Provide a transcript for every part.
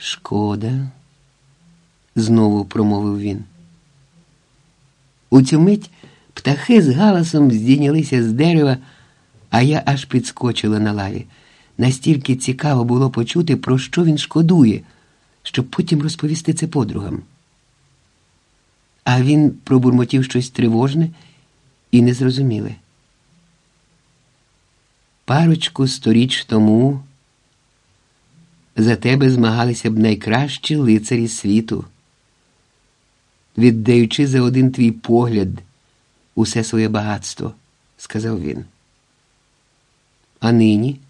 Шкода, знову промовив він. У цю мить птахи з галасом здійнялися з дерева, а я аж підскочила на лаві. Настільки цікаво було почути, про що він шкодує, щоб потім розповісти це подругам. А він пробурмотів щось тривожне і незрозуміле. Парочку сторіч тому за тебе змагалися б найкращі лицарі світу, віддаючи за один твій погляд усе своє багатство, сказав він. А нині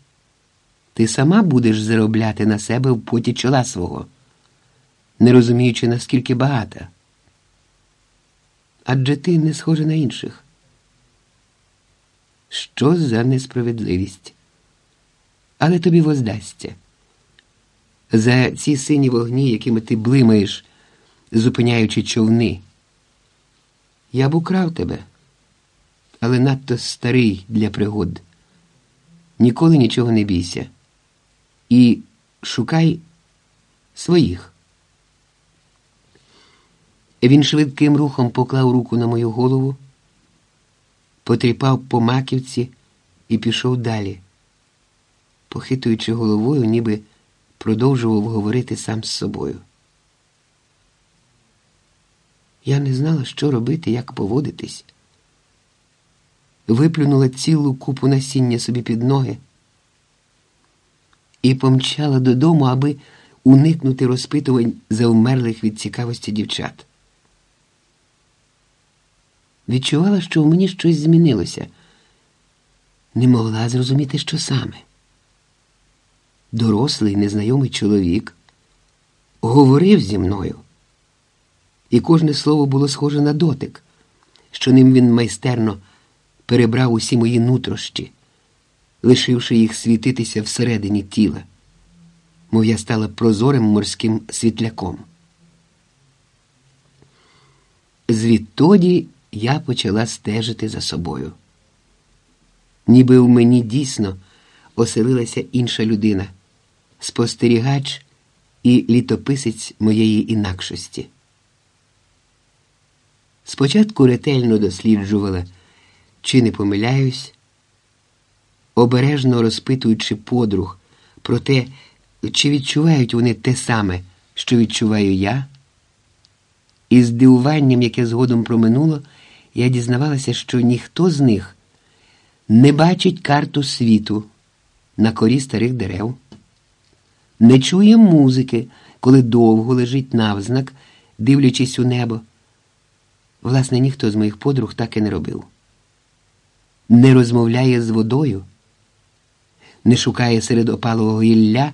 ти сама будеш заробляти на себе в поті чола свого, не розуміючи, наскільки багата. Адже ти не схожа на інших. Що за несправедливість? Але тобі воздасться. За ці сині вогні, якими ти блимаєш, зупиняючи човни. Я б украв тебе, але надто старий для пригод. Ніколи нічого не бійся. І шукай своїх. Він швидким рухом поклав руку на мою голову, потріпав по маківці і пішов далі, похитуючи головою, ніби продовжував говорити сам з собою. Я не знала, що робити, як поводитись. Виплюнула цілу купу насіння собі під ноги і помчала додому, аби уникнути розпитувань завмерлих від цікавості дівчат. Відчувала, що в мені щось змінилося, не могла зрозуміти, що саме. Дорослий незнайомий чоловік говорив зі мною, і кожне слово було схоже на дотик, що ним він майстерно перебрав усі мої нутрощі, лишивши їх світитися всередині тіла, мов я стала прозорим морським світляком. Звідтоді я почала стежити за собою. Ніби в мені дійсно оселилася інша людина, спостерігач і літописець моєї інакшості. Спочатку ретельно досліджувала, чи не помиляюсь, обережно розпитуючи подруг про те, чи відчувають вони те саме, що відчуваю я, і з дивуванням, яке згодом проминуло, я дізнавалася, що ніхто з них не бачить карту світу на корі старих дерев, не чує музики, коли довго лежить навзнак, дивлячись у небо. Власне, ніхто з моїх подруг так і не робив. Не розмовляє з водою, не шукає серед опалого гілля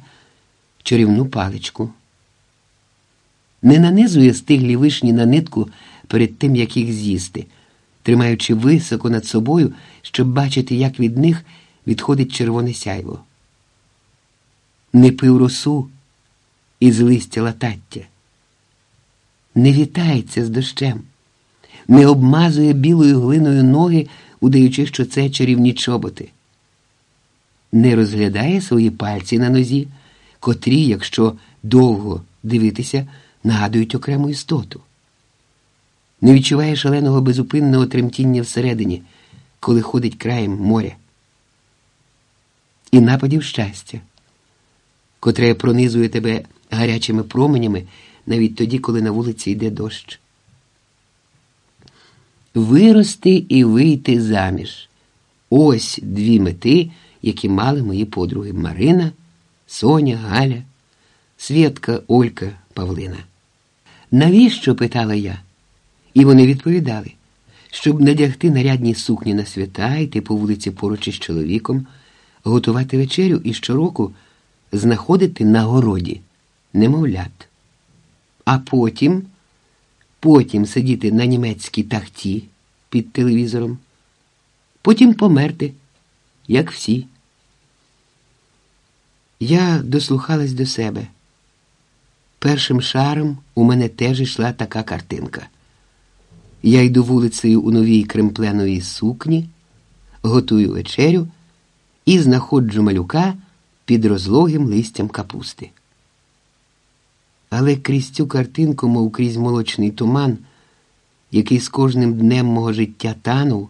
чарівну паличку, не нанизує стиглі вишні на нитку перед тим, як їх з'їсти тримаючи високо над собою, щоб бачити, як від них відходить червоне сяйво. Не пив росу із листя латаття, не вітається з дощем, не обмазує білою глиною ноги, удаючи, що це чарівні чоботи, не розглядає свої пальці на нозі, котрі, якщо довго дивитися, нагадують окрему істоту. Не відчуває шаленого безупинного тремтіння всередині, коли ходить краєм моря. І нападів щастя, котре пронизує тебе гарячими променями навіть тоді, коли на вулиці йде дощ. Вирости і вийти заміж. Ось дві мети, які мали мої подруги Марина, Соня, Галя, Свєтка, Олька, Павлина. Навіщо? питала я. І вони відповідали, щоб надягти нарядні сукні на свята, йти по вулиці поруч із чоловіком, готувати вечерю і щороку знаходити на городі немовлят. А потім, потім сидіти на німецькій тахті під телевізором, потім померти, як всі. Я дослухалась до себе. Першим шаром у мене теж йшла така картинка. Я йду вулицею у новій кремпленовій сукні, готую вечерю і знаходжу малюка під розлогим листям капусти. Але крізь цю картинку, мов крізь молочний туман, який з кожним днем мого життя танув,